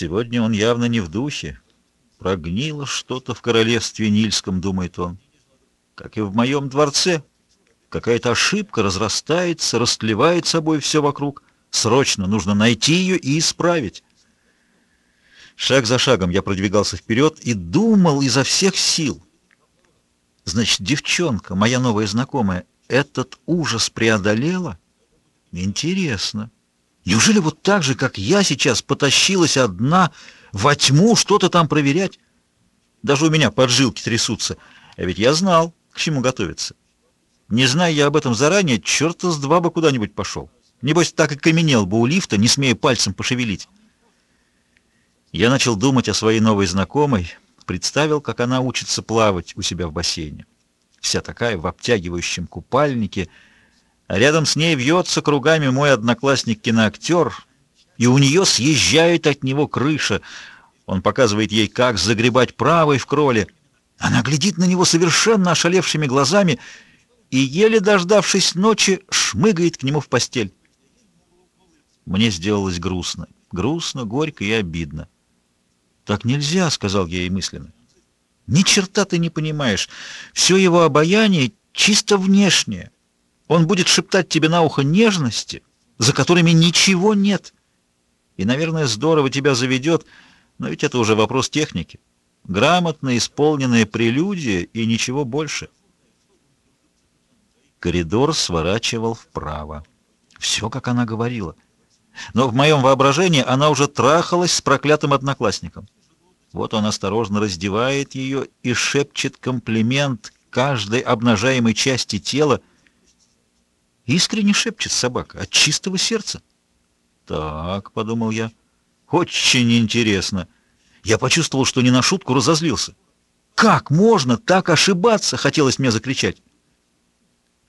Сегодня он явно не в духе. Прогнило что-то в королевстве Нильском, думает он. Как и в моем дворце. Какая-то ошибка разрастается, растлевает собой все вокруг. Срочно нужно найти ее и исправить. Шаг за шагом я продвигался вперед и думал изо всех сил. Значит, девчонка, моя новая знакомая, этот ужас преодолела? Интересно. Неужели вот так же, как я сейчас, потащилась одна во тьму что-то там проверять? Даже у меня поджилки трясутся. А ведь я знал, к чему готовиться. Не зная я об этом заранее, черта с два бы куда-нибудь пошел. Небось, так и каменел бы у лифта, не смея пальцем пошевелить. Я начал думать о своей новой знакомой, представил, как она учится плавать у себя в бассейне. Вся такая в обтягивающем купальнике, рядом с ней вьется кругами мой одноклассник-киноактер, и у нее съезжает от него крыша. Он показывает ей, как загребать правой в кроле. Она глядит на него совершенно ошалевшими глазами и, еле дождавшись ночи, шмыгает к нему в постель. Мне сделалось грустно. Грустно, горько и обидно. «Так нельзя», — сказал я ей мысленно. «Ни черта ты не понимаешь. Все его обаяние чисто внешнее. Он будет шептать тебе на ухо нежности, за которыми ничего нет. И, наверное, здорово тебя заведет, но ведь это уже вопрос техники. Грамотно исполненная прелюдия и ничего больше». Коридор сворачивал вправо. Все, как она говорила — но в моем воображении она уже трахалась с проклятым одноклассником. Вот он осторожно раздевает ее и шепчет комплимент каждой обнажаемой части тела. Искренне шепчет собака, от чистого сердца. «Так», — подумал я, — «очень интересно». Я почувствовал, что не на шутку разозлился. «Как можно так ошибаться?» — хотелось мне закричать.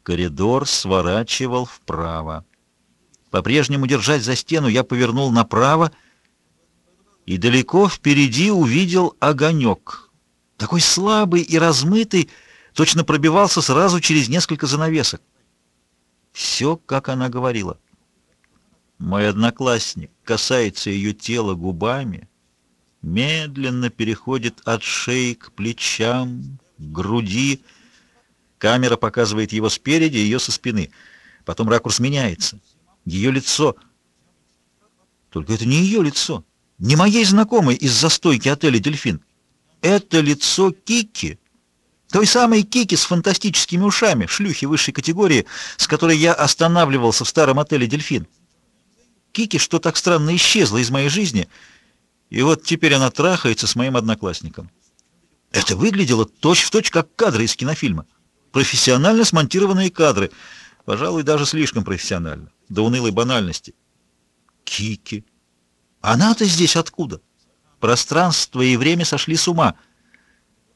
Коридор сворачивал вправо. По-прежнему держась за стену, я повернул направо и далеко впереди увидел огонек. Такой слабый и размытый, точно пробивался сразу через несколько занавесок. Все, как она говорила. Мой одноклассник касается ее тела губами, медленно переходит от шеи к плечам, к груди. Камера показывает его спереди, ее со спины. Потом ракурс меняется. Ее лицо... Только это не ее лицо, не моей знакомой из застойки отеля «Дельфин». Это лицо Кики, той самой Кики с фантастическими ушами, шлюхи высшей категории, с которой я останавливался в старом отеле «Дельфин». Кики, что так странно исчезла из моей жизни, и вот теперь она трахается с моим одноклассником. Это выглядело точь-в-точь точь как кадры из кинофильма. Профессионально смонтированные кадры, пожалуй, даже слишком профессионально до унылой банальности. Кики. Она-то здесь откуда? Пространство и время сошли с ума.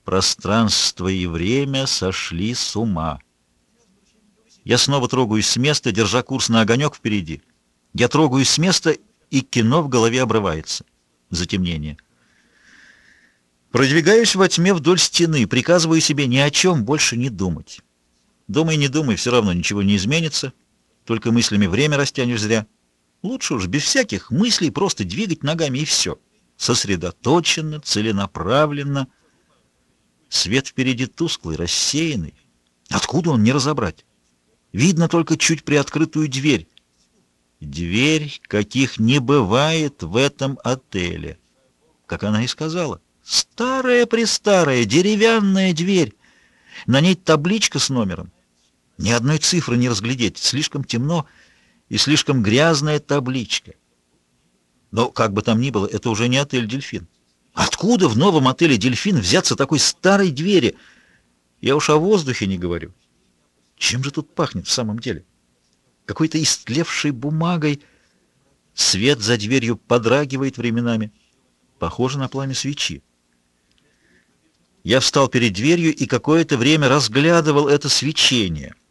Пространство и время сошли с ума. Я снова трогаюсь с места, держа курс на огонек впереди. Я трогаюсь с места, и кино в голове обрывается. Затемнение. Продвигаюсь во тьме вдоль стены, приказываю себе ни о чем больше не думать. Думай, не думай, все равно ничего не изменится. Только мыслями время растянешь зря. Лучше уж без всяких мыслей просто двигать ногами и все. Сосредоточенно, целенаправленно. Свет впереди тусклый, рассеянный. Откуда он не разобрать? Видно только чуть приоткрытую дверь. Дверь, каких не бывает в этом отеле. Как она и сказала. Старая-престарая деревянная дверь. На ней табличка с номером. Ни одной цифры не разглядеть, слишком темно и слишком грязная табличка. Но, как бы там ни было, это уже не отель «Дельфин». Откуда в новом отеле «Дельфин» взяться такой старой двери? Я уж о воздухе не говорю. Чем же тут пахнет в самом деле? Какой-то истлевшей бумагой. Свет за дверью подрагивает временами. Похоже на пламя свечи. Я встал перед дверью и какое-то время разглядывал это свечение —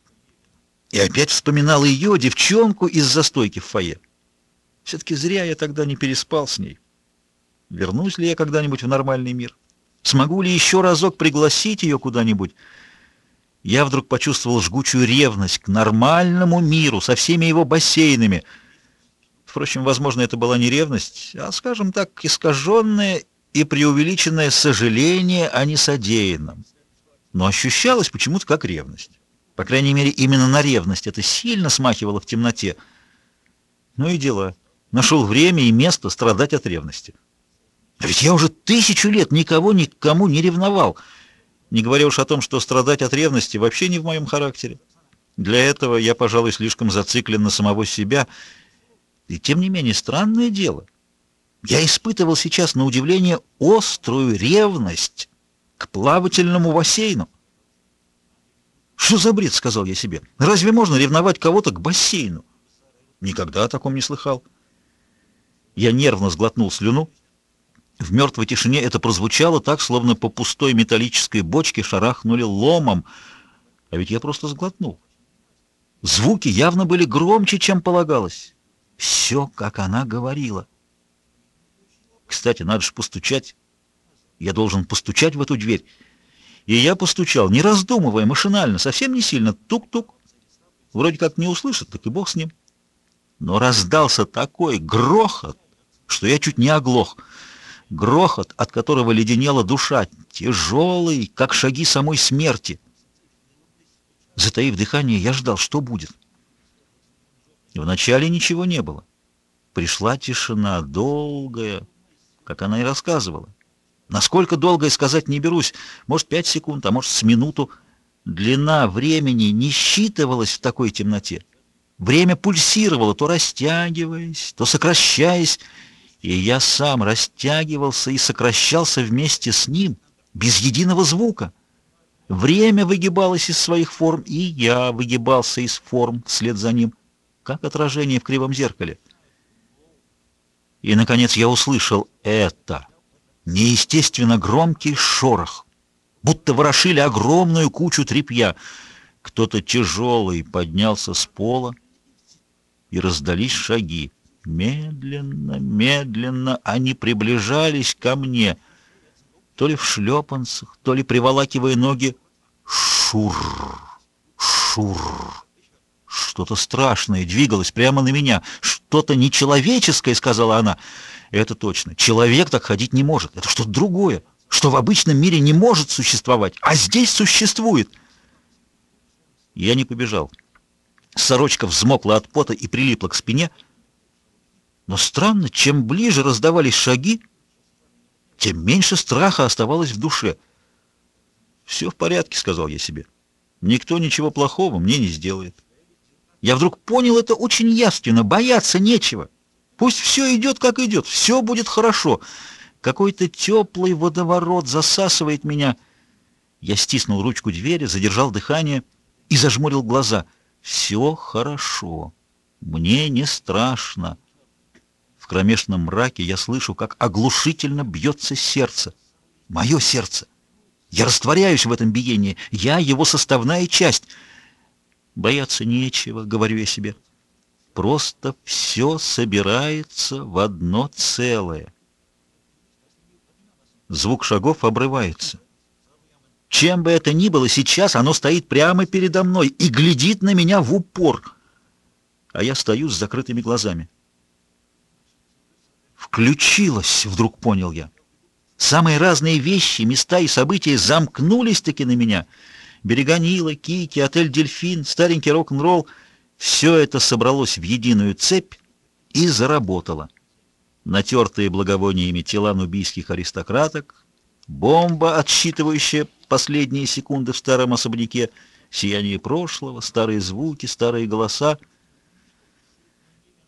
и опять вспоминал ее, девчонку из застойки в фойе. Все-таки зря я тогда не переспал с ней. Вернусь ли я когда-нибудь в нормальный мир? Смогу ли еще разок пригласить ее куда-нибудь? Я вдруг почувствовал жгучую ревность к нормальному миру со всеми его бассейнами. Впрочем, возможно, это была не ревность, а, скажем так, искаженное и преувеличенное сожаление о несодеянном. Но ощущалось почему-то как ревность. По крайней мере, именно на ревность это сильно смахивало в темноте. Ну и дела. Нашел время и место страдать от ревности. А ведь я уже тысячу лет никого никому не ревновал. Не говоря уж о том, что страдать от ревности вообще не в моем характере. Для этого я, пожалуй, слишком зациклен на самого себя. И тем не менее, странное дело. Я испытывал сейчас, на удивление, острую ревность к плавательному бассейну. «Что за бред?» — сказал я себе. «Разве можно ревновать кого-то к бассейну?» Никогда о таком не слыхал. Я нервно сглотнул слюну. В мертвой тишине это прозвучало так, словно по пустой металлической бочке шарахнули ломом. А ведь я просто сглотнул. Звуки явно были громче, чем полагалось. Все, как она говорила. Кстати, надо же постучать. Я должен постучать в эту дверь. И я постучал, не раздумывая, машинально, совсем не сильно. Тук-тук. Вроде как не услышит, так и бог с ним. Но раздался такой грохот, что я чуть не оглох. Грохот, от которого леденела душа, тяжелый, как шаги самой смерти. Затаив дыхание, я ждал, что будет. Вначале ничего не было. Пришла тишина, долгая, как она и рассказывала. Насколько долго сказать не берусь, может, пять секунд, а может, с минуту. Длина времени не считывалась в такой темноте. Время пульсировало, то растягиваясь, то сокращаясь, и я сам растягивался и сокращался вместе с ним, без единого звука. Время выгибалось из своих форм, и я выгибался из форм вслед за ним, как отражение в кривом зеркале. И, наконец, я услышал это. Неестественно громкий шорох, будто ворошили огромную кучу тряпья. Кто-то тяжелый поднялся с пола, и раздались шаги. Медленно, медленно они приближались ко мне — то ли в шлепанцах, то ли приволакивая ноги. Шур, шур. Что-то страшное двигалось прямо на меня. Что-то нечеловеческое, сказала она. Это точно. Человек так ходить не может. Это что-то другое, что в обычном мире не может существовать, а здесь существует. Я не побежал. Сорочка взмокла от пота и прилипла к спине. Но странно, чем ближе раздавались шаги, тем меньше страха оставалось в душе. «Все в порядке», — сказал я себе. «Никто ничего плохого мне не сделает». Я вдруг понял это очень явственно. Бояться нечего. Пусть все идет, как идет. Все будет хорошо. Какой-то теплый водоворот засасывает меня. Я стиснул ручку двери, задержал дыхание и зажмурил глаза. Все хорошо. Мне не страшно. Кромешном мраке я слышу, как оглушительно бьется сердце. Мое сердце. Я растворяюсь в этом биении. Я его составная часть. Бояться нечего, говорю я себе. Просто все собирается в одно целое. Звук шагов обрывается. Чем бы это ни было, сейчас оно стоит прямо передо мной и глядит на меня в упор. А я стою с закрытыми глазами. Включилась, вдруг понял я. Самые разные вещи, места и события замкнулись-таки на меня. Берега Нила, Кики, отель «Дельфин», старенький рок-н-ролл — все это собралось в единую цепь и заработало. Натертые благовониями тела нубийских аристократок, бомба, отсчитывающая последние секунды в старом особняке, сияние прошлого, старые звуки, старые голоса.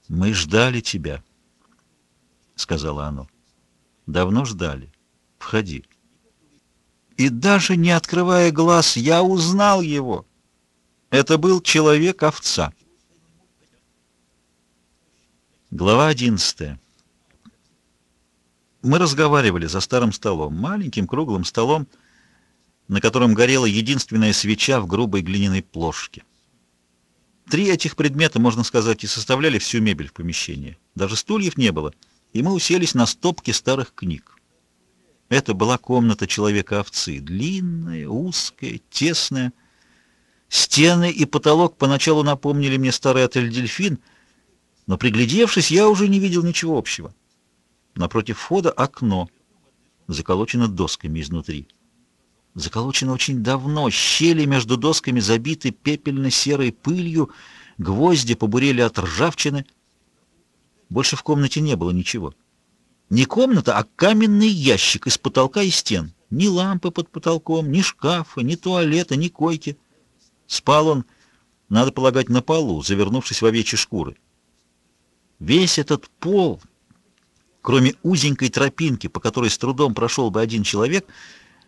«Мы ждали тебя», — сказала оно. «Давно ждали. Входи». И даже не открывая глаз, я узнал его. Это был человек-овца. Глава одиннадцатая. Мы разговаривали за старым столом, маленьким круглым столом, на котором горела единственная свеча в грубой глиняной плошке. Три этих предмета, можно сказать, и составляли всю мебель в помещении. Даже стульев не было — и мы уселись на стопке старых книг. Это была комната человека-овцы, длинная, узкая, тесная. Стены и потолок поначалу напомнили мне старый отель «Дельфин», Но приглядевшись, я уже не видел ничего общего. Напротив входа окно, заколочено досками изнутри. Заколочено очень давно, щели между досками забиты пепельно-серой пылью, гвозди побурели от ржавчины. Больше в комнате не было ничего. Не комната, а каменный ящик из потолка и стен. Ни лампы под потолком, ни шкафа, ни туалета, ни койки. Спал он, надо полагать, на полу, завернувшись в овечьи шкуры. Весь этот пол, кроме узенькой тропинки, по которой с трудом прошел бы один человек,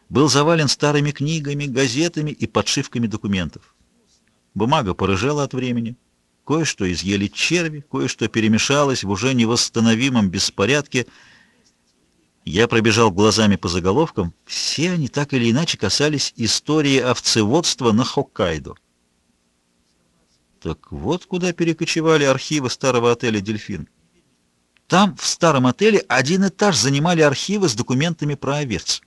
был завален старыми книгами, газетами и подшивками документов. Бумага порыжела от времени. Кое-что изъели черви, кое-что перемешалось в уже невосстановимом беспорядке. Я пробежал глазами по заголовкам. Все они так или иначе касались истории овцеводства на Хоккайдо. Так вот куда перекочевали архивы старого отеля «Дельфин». Там, в старом отеле, один этаж занимали архивы с документами про овец.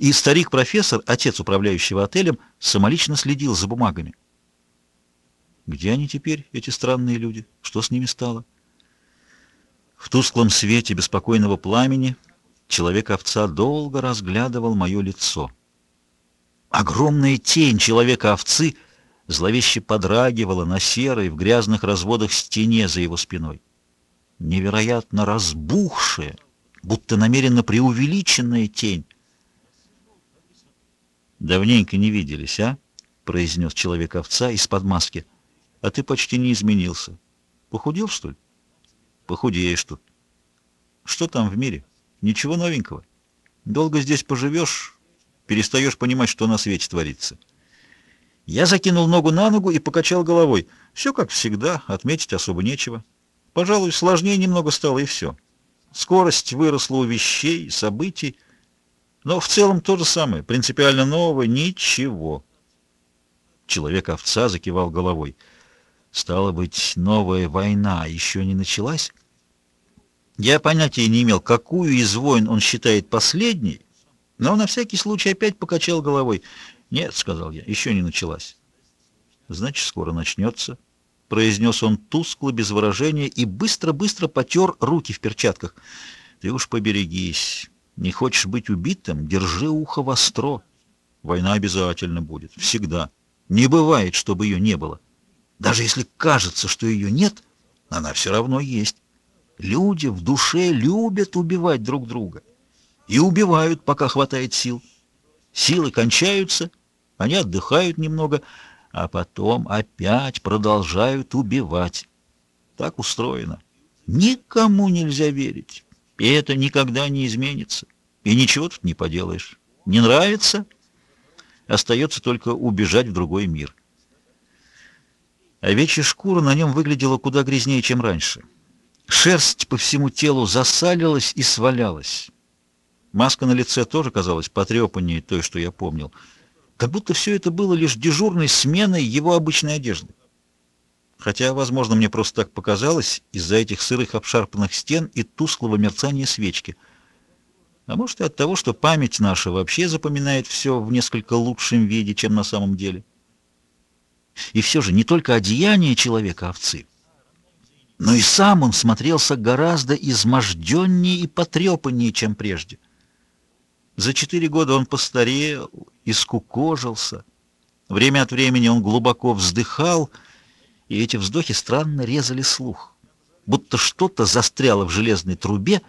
И старик-профессор, отец управляющего отелем, самолично следил за бумагами. Где они теперь, эти странные люди? Что с ними стало? В тусклом свете беспокойного пламени человек-овца долго разглядывал мое лицо. Огромная тень человека-овцы зловеще подрагивала на серой в грязных разводах стене за его спиной. Невероятно разбухшая, будто намеренно преувеличенная тень. «Давненько не виделись, а?» — произнес человек-овца из-под маски — а ты почти не изменился. Похудел, что ли? Похудеешь тут. Что там в мире? Ничего новенького. Долго здесь поживешь, перестаешь понимать, что на свете творится. Я закинул ногу на ногу и покачал головой. Все как всегда, отметить особо нечего. Пожалуй, сложнее немного стало, и все. Скорость выросла у вещей, событий, но в целом то же самое, принципиально новое, ничего. Человек-овца закивал головой. Стало быть, новая война еще не началась? Я понятия не имел, какую из войн он считает последней, но на всякий случай опять покачал головой. «Нет», — сказал я, — «еще не началась». «Значит, скоро начнется», — произнес он тускло, без выражения, и быстро-быстро потер руки в перчатках. «Ты уж поберегись. Не хочешь быть убитым? Держи ухо востро. Война обязательно будет. Всегда. Не бывает, чтобы ее не было». Даже если кажется, что ее нет, она все равно есть. Люди в душе любят убивать друг друга. И убивают, пока хватает сил. Силы кончаются, они отдыхают немного, а потом опять продолжают убивать. Так устроено. Никому нельзя верить. И это никогда не изменится. И ничего тут не поделаешь. Не нравится? Остается только убежать в другой мир. Овечья шкура на нем выглядела куда грязнее, чем раньше. Шерсть по всему телу засалилась и свалялась. Маска на лице тоже казалась потрепаннее той, что я помнил. Как будто все это было лишь дежурной сменой его обычной одежды. Хотя, возможно, мне просто так показалось из-за этих сырых обшарпанных стен и тусклого мерцания свечки. А может и от того, что память наша вообще запоминает все в несколько лучшем виде, чем на самом деле. И все же не только одеяние человека-овцы, но и сам он смотрелся гораздо изможденнее и потрепаннее, чем прежде. За четыре года он постарел и скукожился. Время от времени он глубоко вздыхал, и эти вздохи странно резали слух, будто что-то застряло в железной трубе,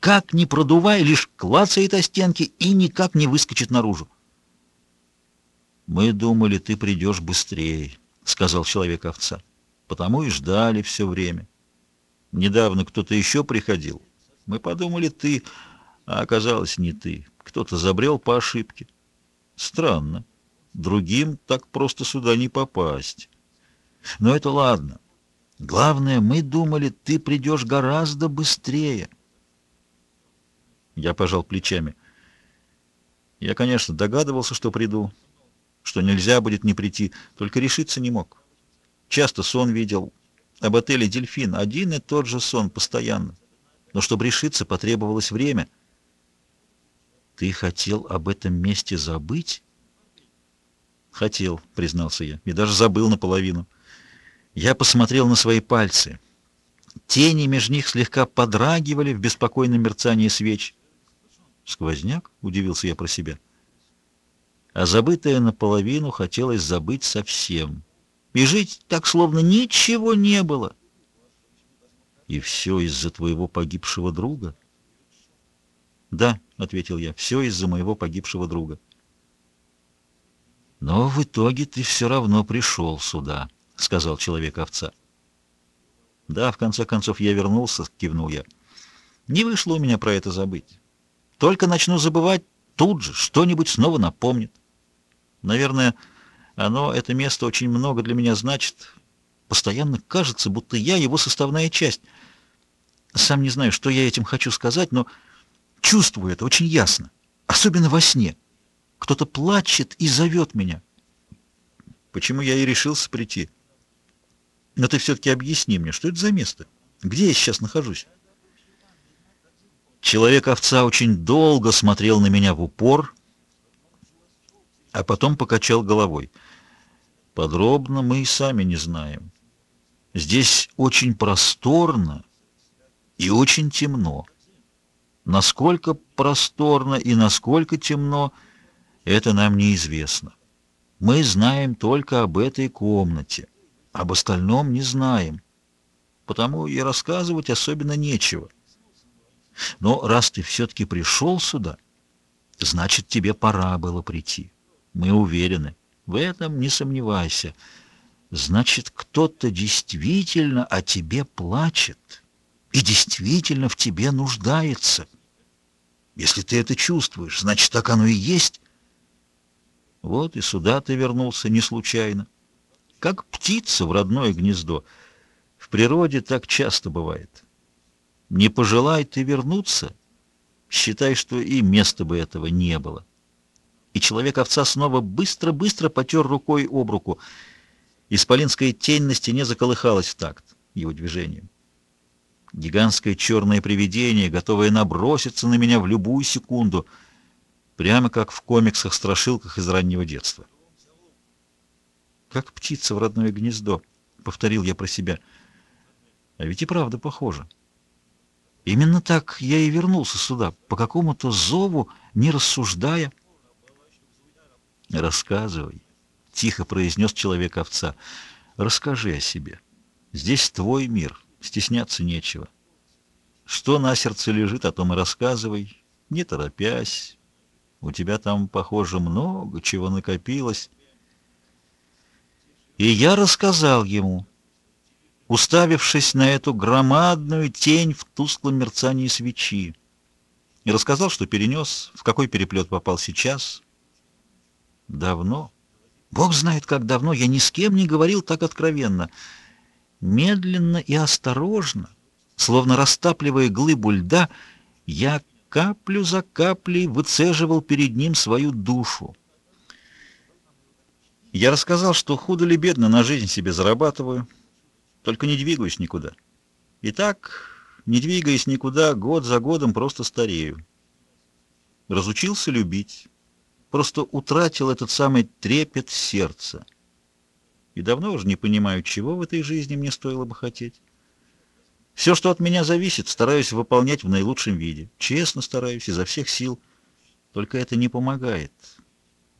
как ни продувая, лишь клацает о стенки и никак не выскочит наружу. «Мы думали, ты придешь быстрее», — сказал человек-овца. «Потому и ждали все время. Недавно кто-то еще приходил. Мы подумали, ты, а оказалось, не ты. Кто-то забрел по ошибке. Странно. Другим так просто сюда не попасть. Но это ладно. Главное, мы думали, ты придешь гораздо быстрее». Я пожал плечами. Я, конечно, догадывался, что приду, что нельзя будет не прийти, только решиться не мог. Часто сон видел. Об отеле «Дельфин» один и тот же сон, постоянно. Но чтобы решиться, потребовалось время. «Ты хотел об этом месте забыть?» «Хотел», — признался я, — «и даже забыл наполовину». Я посмотрел на свои пальцы. Тени между них слегка подрагивали в беспокойном мерцании свеч. «Сквозняк?» — удивился я про себя. А забытое наполовину хотелось забыть совсем. И жить так, словно ничего не было. «И все из-за твоего погибшего друга?» «Да», — ответил я, — «все из-за моего погибшего друга». «Но в итоге ты все равно пришел сюда», — сказал человек-овца. «Да, в конце концов я вернулся», — кивнул я. «Не вышло у меня про это забыть. Только начну забывать, тут же что-нибудь снова напомнит. Наверное, оно, это место, очень много для меня значит. Постоянно кажется, будто я его составная часть. Сам не знаю, что я этим хочу сказать, но чувствую это очень ясно, особенно во сне. Кто-то плачет и зовет меня. Почему я и решился прийти?» Но ты все-таки объясни мне, что это за место? Где я сейчас нахожусь? Человек-овца очень долго смотрел на меня в упор, а потом покачал головой. Подробно мы и сами не знаем. Здесь очень просторно и очень темно. Насколько просторно и насколько темно, это нам неизвестно. Мы знаем только об этой комнате. Об остальном не знаем, потому и рассказывать особенно нечего. Но раз ты все-таки пришел сюда, значит, тебе пора было прийти. Мы уверены. В этом не сомневайся. Значит, кто-то действительно о тебе плачет и действительно в тебе нуждается. Если ты это чувствуешь, значит, так оно и есть. Вот и сюда ты вернулся не случайно как птица в родное гнездо. В природе так часто бывает. Не пожелай ты вернуться, считай, что и места бы этого не было. И человек-овца снова быстро-быстро потер рукой об руку. Исполинская тень на стене заколыхалась в такт его движением. Гигантское черное привидение, готовое наброситься на меня в любую секунду, прямо как в комиксах-страшилках из раннего детства как птица в родное гнездо, — повторил я про себя. А ведь и правда похоже. Именно так я и вернулся сюда, по какому-то зову, не рассуждая. «Рассказывай», — тихо произнес человек-овца. «Расскажи о себе. Здесь твой мир, стесняться нечего. Что на сердце лежит, о том и рассказывай, не торопясь. У тебя там, похоже, много чего накопилось». И я рассказал ему, уставившись на эту громадную тень в тусклом мерцании свечи, и рассказал, что перенес, в какой переплет попал сейчас. Давно, Бог знает, как давно, я ни с кем не говорил так откровенно. Медленно и осторожно, словно растапливая глыбу льда, я каплю за каплей выцеживал перед ним свою душу. Я рассказал, что худо ли бедно на жизнь себе зарабатываю, только не двигаюсь никуда. И так, не двигаясь никуда, год за годом просто старею. Разучился любить, просто утратил этот самый трепет сердца. И давно уже не понимаю, чего в этой жизни мне стоило бы хотеть. Все, что от меня зависит, стараюсь выполнять в наилучшем виде. Честно стараюсь, изо всех сил. Только это не помогает.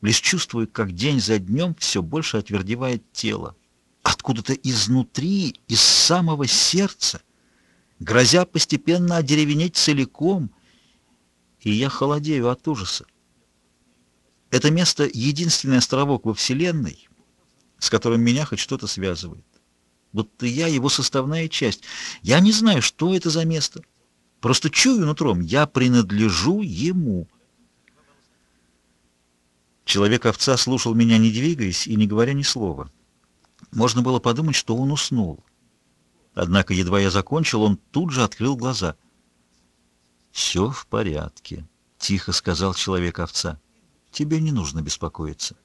Лишь чувствую, как день за днем все больше отвердевает тело. Откуда-то изнутри, из самого сердца, грозя постепенно одеревенеть целиком, и я холодею от ужаса. Это место — единственный островок во Вселенной, с которым меня хоть что-то связывает. Будто я его составная часть. Я не знаю, что это за место. Просто чую нутром, я принадлежу ему. Человек-овца слушал меня, не двигаясь и не говоря ни слова. Можно было подумать, что он уснул. Однако, едва я закончил, он тут же открыл глаза. «Все в порядке», — тихо сказал человек-овца. «Тебе не нужно беспокоиться.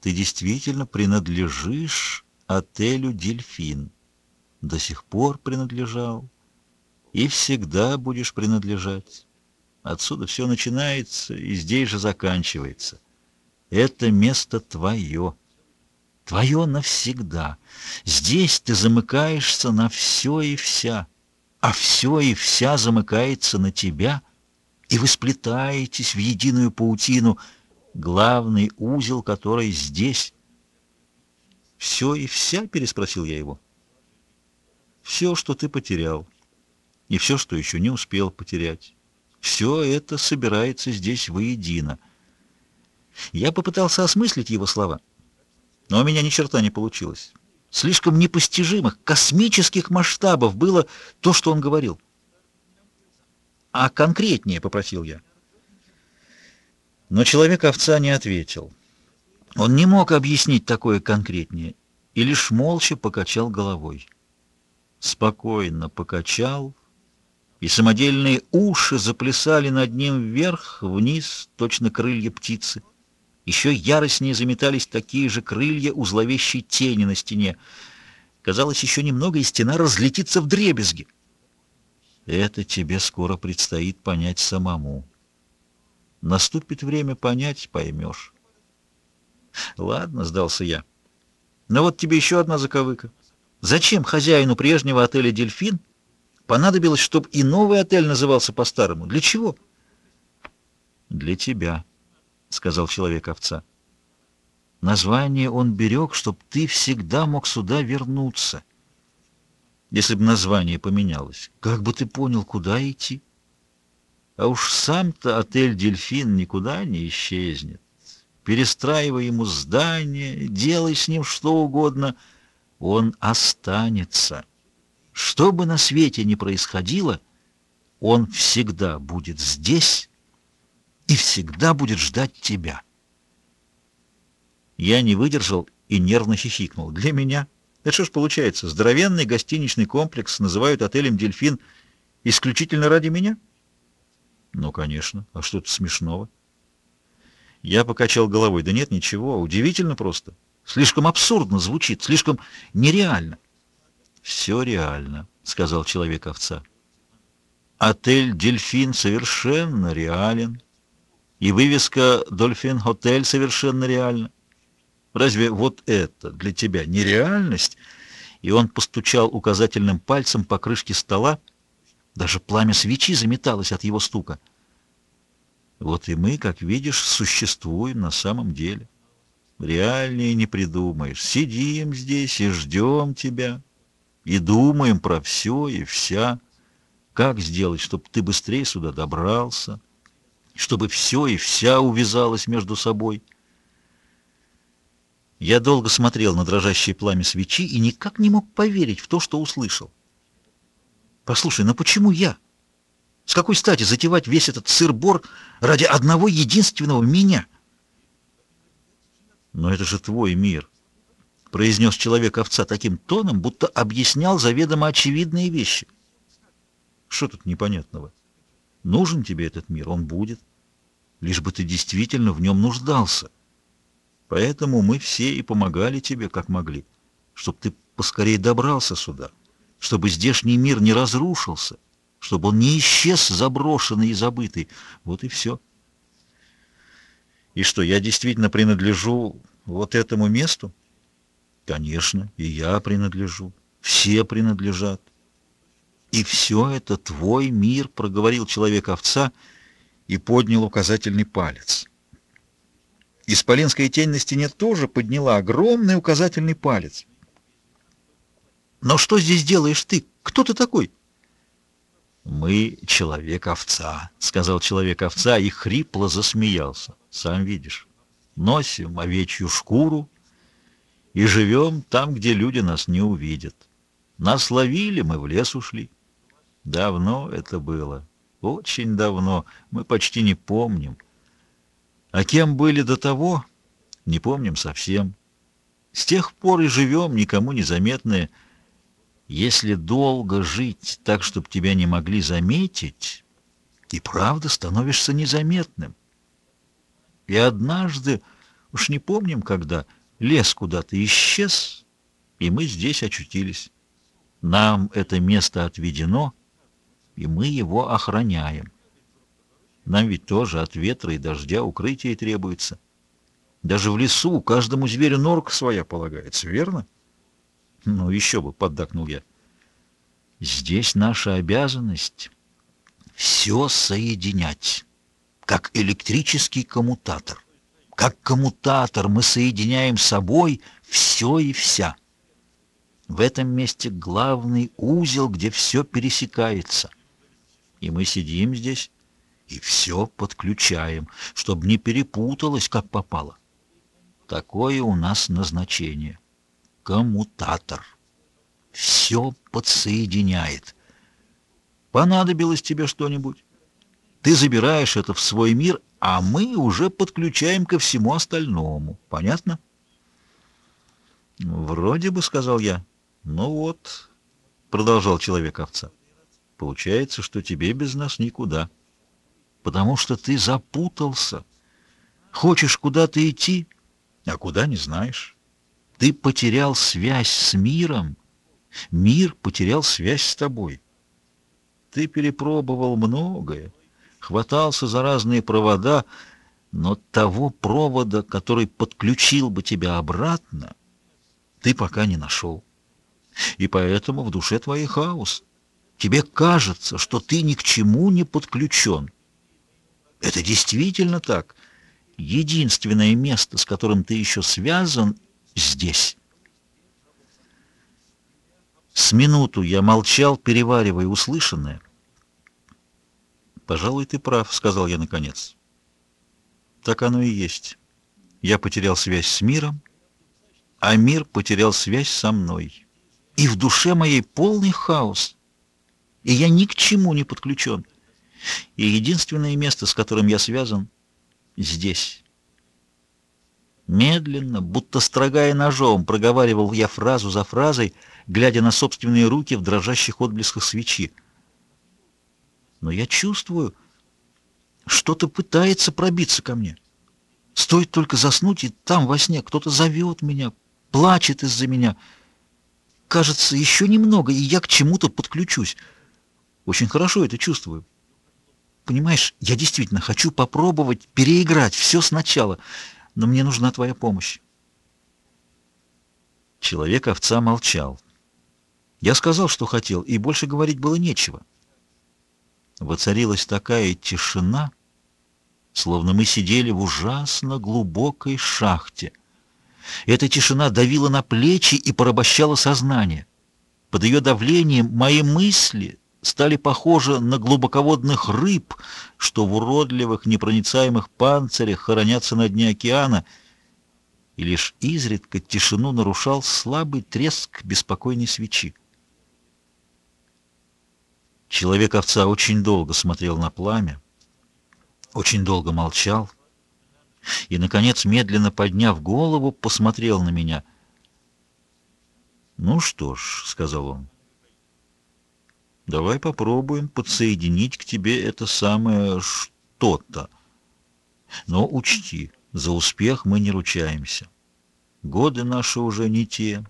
Ты действительно принадлежишь отелю «Дельфин». До сих пор принадлежал и всегда будешь принадлежать. Отсюда все начинается и здесь же заканчивается». Это место твое. Твое навсегда. Здесь ты замыкаешься на все и вся. а все и вся замыкается на тебя, и вы сплетаетесь в единую паутину, главный узел которой здесь. «Все и вся?» — переспросил я его. «Все, что ты потерял, и все, что еще не успел потерять. Все это собирается здесь воедино». Я попытался осмыслить его слова, но у меня ни черта не получилось. Слишком непостижимых, космических масштабов было то, что он говорил. «А конкретнее?» — попросил я. Но человек-овца не ответил. Он не мог объяснить такое конкретнее и лишь молча покачал головой. Спокойно покачал, и самодельные уши заплясали над ним вверх-вниз, точно крылья птицы. Еще яростнее заметались такие же крылья у зловещей тени на стене. Казалось, еще немного, и стена разлетится в дребезги. Это тебе скоро предстоит понять самому. Наступит время понять, поймешь. Ладно, сдался я. Но вот тебе еще одна заковыка. Зачем хозяину прежнего отеля «Дельфин» понадобилось, чтобы и новый отель назывался по-старому? Для чего? Для тебя. — сказал человек-овца. Название он берег, чтоб ты всегда мог сюда вернуться. Если бы название поменялось, как бы ты понял, куда идти? А уж сам-то отель «Дельфин» никуда не исчезнет. Перестраивай ему здание, делай с ним что угодно, он останется. Что бы на свете ни происходило, он всегда будет здесь, и всегда будет ждать тебя. Я не выдержал и нервно хихикнул. Для меня? Это что ж получается, здоровенный гостиничный комплекс называют отелем «Дельфин» исключительно ради меня? Ну, конечно. А что то смешного? Я покачал головой. Да нет, ничего. Удивительно просто. Слишком абсурдно звучит, слишком нереально. Все реально, сказал человек-овца. Отель «Дельфин» совершенно реален. И вывеска «Дольфин Хотель» совершенно реальна. Разве вот это для тебя нереальность? И он постучал указательным пальцем по крышке стола. Даже пламя свечи заметалось от его стука. Вот и мы, как видишь, существуем на самом деле. Реальнее не придумаешь. Сидим здесь и ждем тебя. И думаем про все и вся. Как сделать, чтобы ты быстрее сюда добрался? чтобы все и вся увязалось между собой. Я долго смотрел на дрожащее пламя свечи и никак не мог поверить в то, что услышал. Послушай, но почему я? С какой стати затевать весь этот сыр-бор ради одного единственного меня? Но это же твой мир, произнес человек-овца таким тоном, будто объяснял заведомо очевидные вещи. Что тут непонятного? Нужен тебе этот мир, он будет лишь бы ты действительно в нем нуждался. Поэтому мы все и помогали тебе, как могли, чтобы ты поскорее добрался сюда, чтобы здешний мир не разрушился, чтобы он не исчез заброшенный и забытый. Вот и все. И что, я действительно принадлежу вот этому месту? Конечно, и я принадлежу. Все принадлежат. И все это твой мир, проговорил человек-овца, — и поднял указательный палец. Исполинская тень на стене тоже подняла огромный указательный палец. «Но что здесь делаешь ты? Кто ты такой?» «Мы человек-овца», — сказал человек-овца и хрипло засмеялся. «Сам видишь, носим овечью шкуру и живем там, где люди нас не увидят. Нас ловили, мы в лес ушли. Давно это было». Очень давно, мы почти не помним. А кем были до того, не помним совсем. С тех пор и живем, никому незаметные. Если долго жить так, чтобы тебя не могли заметить, и правда становишься незаметным. И однажды, уж не помним когда, лес куда-то исчез, и мы здесь очутились. Нам это место отведено — и мы его охраняем. Нам ведь тоже от ветра и дождя укрытие требуется. Даже в лесу каждому зверю норка своя полагается, верно? Ну, еще бы, поддакнул я. Здесь наша обязанность все соединять, как электрический коммутатор. Как коммутатор мы соединяем собой все и вся. В этом месте главный узел, где все пересекается. И мы сидим здесь и все подключаем, чтобы не перепуталось, как попало. Такое у нас назначение. Коммутатор. Все подсоединяет. Понадобилось тебе что-нибудь? Ты забираешь это в свой мир, а мы уже подключаем ко всему остальному. Понятно? Вроде бы, сказал я. Ну вот, продолжал человек-овца. Получается, что тебе без нас никуда. Потому что ты запутался. Хочешь куда-то идти, а куда не знаешь. Ты потерял связь с миром, мир потерял связь с тобой. Ты перепробовал многое, хватался за разные провода, но того провода, который подключил бы тебя обратно, ты пока не нашел. И поэтому в душе твоей хаос. Тебе кажется, что ты ни к чему не подключен. Это действительно так. Единственное место, с которым ты еще связан, здесь. С минуту я молчал, переваривая услышанное. «Пожалуй, ты прав», — сказал я наконец. «Так оно и есть. Я потерял связь с миром, а мир потерял связь со мной. И в душе моей полный хаос, и я ни к чему не подключен. И единственное место, с которым я связан, здесь». Медленно, будто строгая ножом, проговаривал я фразу за фразой, глядя на собственные руки в дрожащих отблесках свечи. Но я чувствую, что-то пытается пробиться ко мне. Стоит только заснуть, и там во сне кто-то зовет меня, плачет из-за меня. Кажется, еще немного, и я к чему-то подключусь. Очень хорошо это чувствую. Понимаешь, я действительно хочу попробовать переиграть все сначала — но мне нужна твоя помощь. Человек-овца молчал. Я сказал, что хотел, и больше говорить было нечего. Воцарилась такая тишина, словно мы сидели в ужасно глубокой шахте. Эта тишина давила на плечи и порабощала сознание. Под ее давлением мои мысли стали похожи на глубоководных рыб, что в уродливых непроницаемых панцирях хоронятся на дне океана, и лишь изредка тишину нарушал слабый треск беспокойной свечи. Человек-овца очень долго смотрел на пламя, очень долго молчал, и, наконец, медленно подняв голову, посмотрел на меня. «Ну что ж», — сказал он, — Давай попробуем подсоединить к тебе это самое что-то. Но учти, за успех мы не ручаемся. Годы наши уже не те,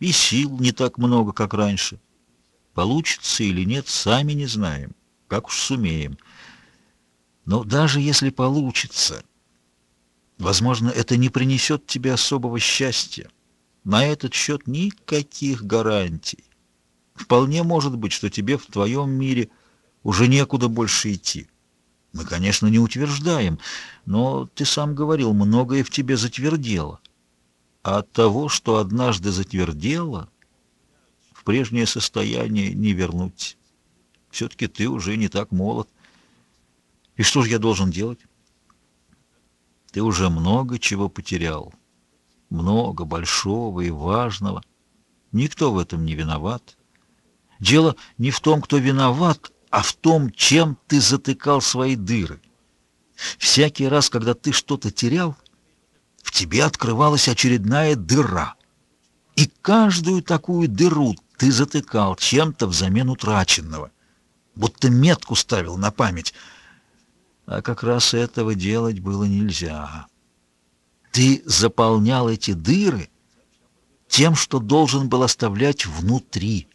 и сил не так много, как раньше. Получится или нет, сами не знаем, как уж сумеем. Но даже если получится, возможно, это не принесет тебе особого счастья. На этот счет никаких гарантий. Вполне может быть, что тебе в твоем мире уже некуда больше идти. Мы, конечно, не утверждаем, но ты сам говорил, многое в тебе затвердело. А от того, что однажды затвердело, в прежнее состояние не вернуть. Все-таки ты уже не так молод. И что же я должен делать? Ты уже много чего потерял. Много большого и важного. Никто в этом не виноват. Дело не в том, кто виноват, а в том, чем ты затыкал свои дыры. Всякий раз, когда ты что-то терял, в тебе открывалась очередная дыра. И каждую такую дыру ты затыкал чем-то взамен утраченного, будто метку ставил на память. А как раз этого делать было нельзя. Ты заполнял эти дыры тем, что должен был оставлять внутри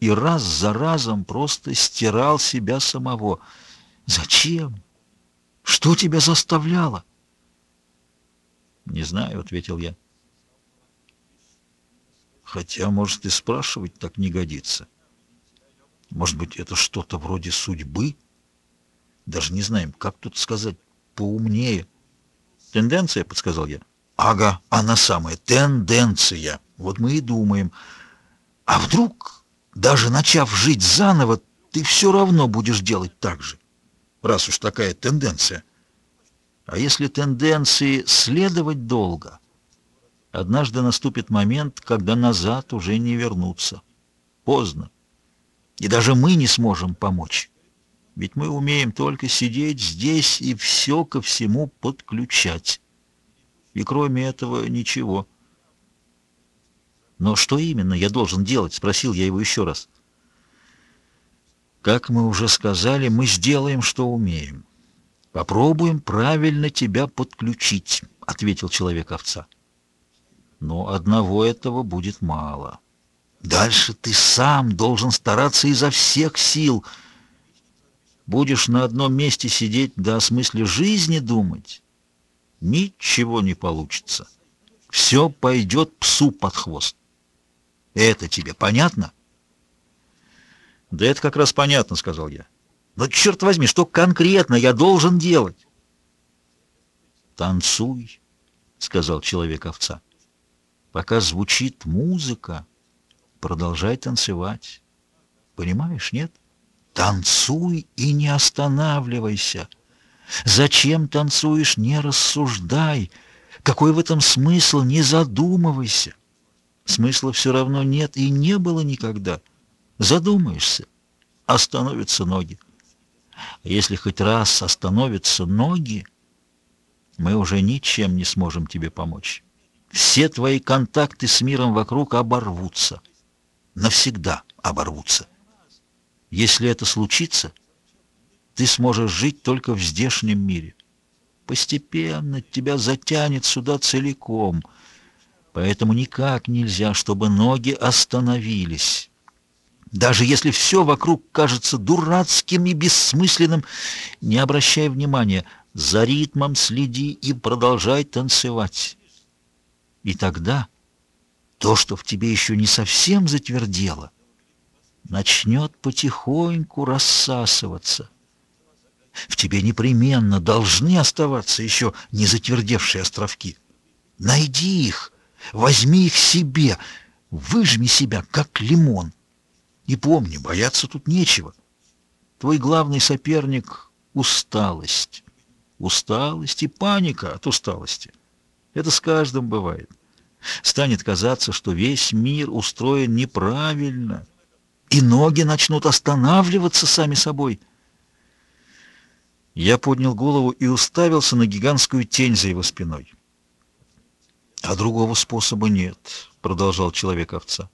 и раз за разом просто стирал себя самого. Зачем? Что тебя заставляло? Не знаю, ответил я. Хотя, может, и спрашивать так не годится. Может быть, это что-то вроде судьбы? Даже не знаем, как тут сказать поумнее. Тенденция, подсказал я. Ага, она самая, тенденция. Вот мы и думаем. А вдруг, даже начав жить заново, ты все равно будешь делать так же, раз уж такая тенденция. А если тенденции следовать долго, однажды наступит момент, когда назад уже не вернуться. Поздно. И даже мы не сможем помочь. Ведь мы умеем только сидеть здесь и все ко всему подключать. И кроме этого ничего. «Но что именно я должен делать?» — спросил я его еще раз. «Как мы уже сказали, мы сделаем, что умеем. Попробуем правильно тебя подключить», — ответил человек-овца. «Но одного этого будет мало. Дальше ты сам должен стараться изо всех сил». Будешь на одном месте сидеть да о смысле жизни думать, ничего не получится. Все пойдет псу под хвост. Это тебе понятно? Да это как раз понятно, сказал я. Но черт возьми, что конкретно я должен делать? Танцуй, сказал человек-овца. Пока звучит музыка, продолжай танцевать. Понимаешь, нет? — Танцуй и не останавливайся. Зачем танцуешь, не рассуждай. Какой в этом смысл, не задумывайся. Смысла все равно нет и не было никогда. Задумаешься, остановятся ноги. А если хоть раз остановятся ноги, мы уже ничем не сможем тебе помочь. Все твои контакты с миром вокруг оборвутся. Навсегда оборвутся. Если это случится, ты сможешь жить только в здешнем мире. Постепенно тебя затянет сюда целиком, поэтому никак нельзя, чтобы ноги остановились. Даже если все вокруг кажется дурацким и бессмысленным, не обращай внимания, за ритмом следи и продолжай танцевать. И тогда то, что в тебе еще не совсем затвердело, начнет потихоньку рассасываться. В тебе непременно должны оставаться еще не затвердевшие островки. Найди их, возьми их себе, выжми себя, как лимон. И помни, бояться тут нечего. Твой главный соперник — усталость. Усталость и паника от усталости. Это с каждым бывает. Станет казаться, что весь мир устроен неправильно — и ноги начнут останавливаться сами собой. Я поднял голову и уставился на гигантскую тень за его спиной. «А другого способа нет», — продолжал человек-овца.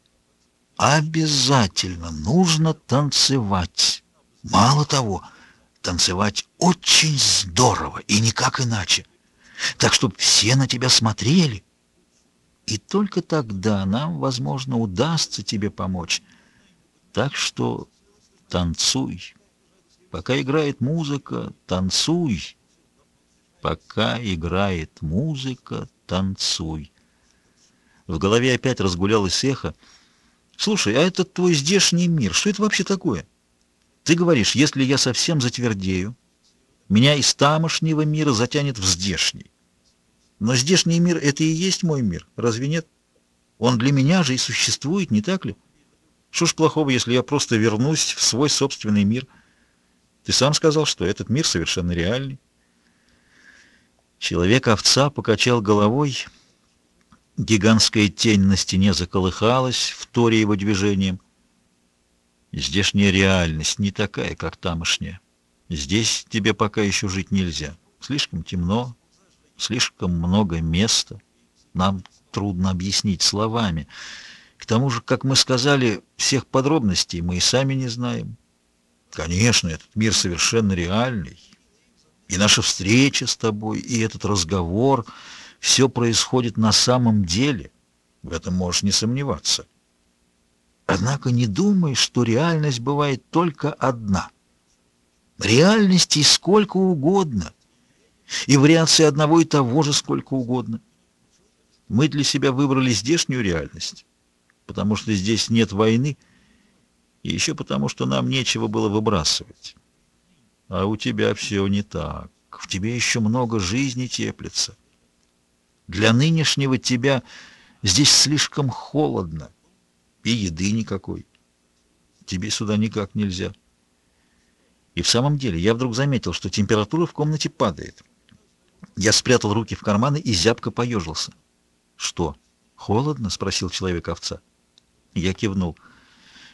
«Обязательно нужно танцевать. Мало того, танцевать очень здорово и никак иначе. Так, чтобы все на тебя смотрели. И только тогда нам, возможно, удастся тебе помочь». Так что танцуй. Пока играет музыка, танцуй. Пока играет музыка, танцуй. В голове опять разгулялось эхо. «Слушай, а это твой здешний мир. Что это вообще такое? Ты говоришь, если я совсем затвердею, меня из тамошнего мира затянет в здешний. Но здешний мир — это и есть мой мир, разве нет? Он для меня же и существует, не так ли?» Что ж плохого, если я просто вернусь в свой собственный мир? Ты сам сказал, что этот мир совершенно реальный. Человек-овца покачал головой. Гигантская тень на стене заколыхалась, в торе его движением. Здешняя реальность не такая, как тамошняя. Здесь тебе пока еще жить нельзя. Слишком темно, слишком много места. Нам трудно объяснить словами. К тому же, как мы сказали, всех подробностей мы и сами не знаем. Конечно, этот мир совершенно реальный. И наша встреча с тобой, и этот разговор — все происходит на самом деле. В этом можешь не сомневаться. Однако не думай, что реальность бывает только одна. Реальностей сколько угодно, и вариаций одного и того же сколько угодно. Мы для себя выбрали здешнюю реальность потому что здесь нет войны, и еще потому, что нам нечего было выбрасывать. А у тебя все не так. В тебе еще много жизни теплится. Для нынешнего тебя здесь слишком холодно, и еды никакой. Тебе сюда никак нельзя. И в самом деле я вдруг заметил, что температура в комнате падает. Я спрятал руки в карманы и зябко поежился. «Что, холодно?» — спросил человек-овца. Я кивнул.